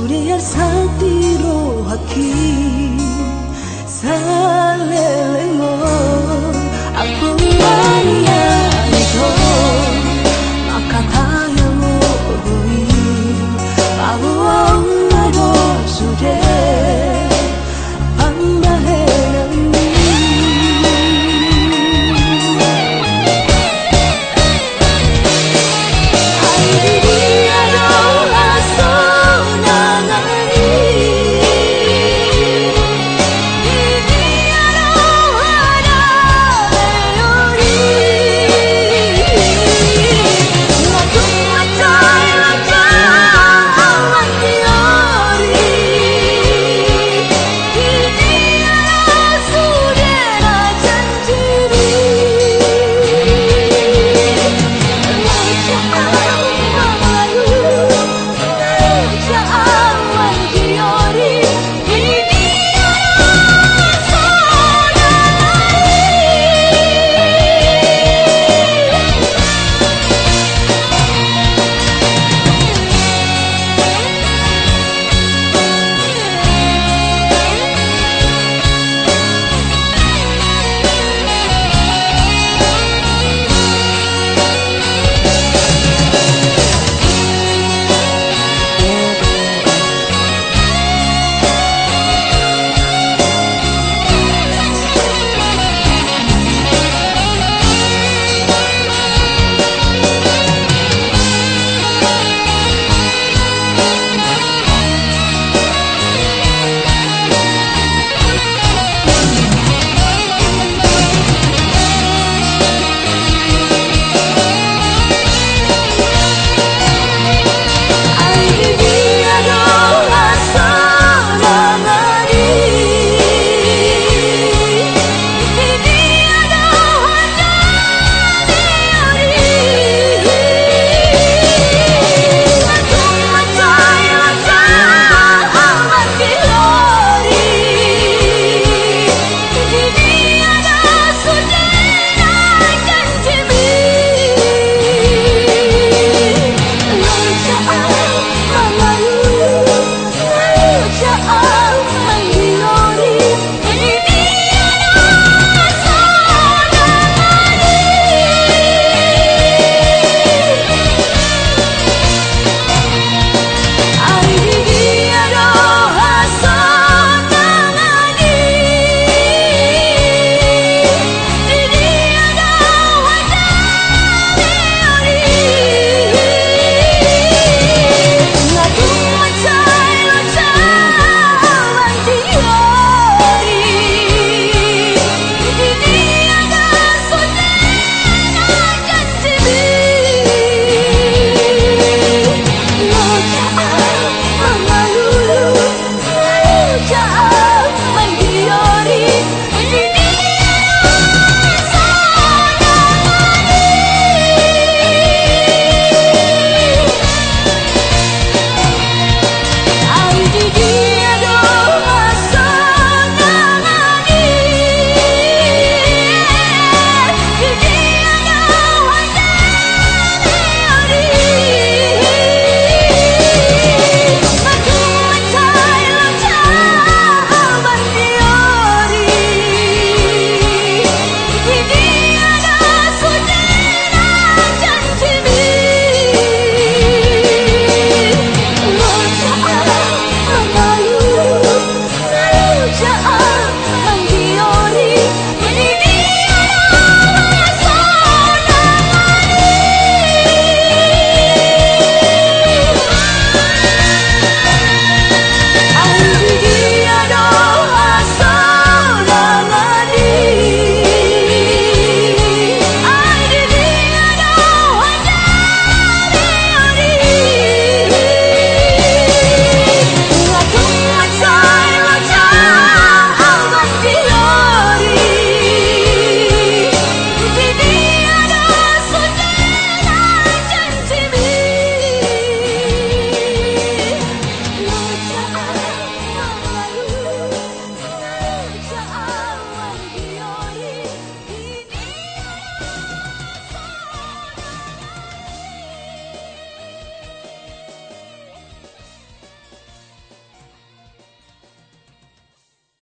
ako Surya satiro haki Salele mo Ako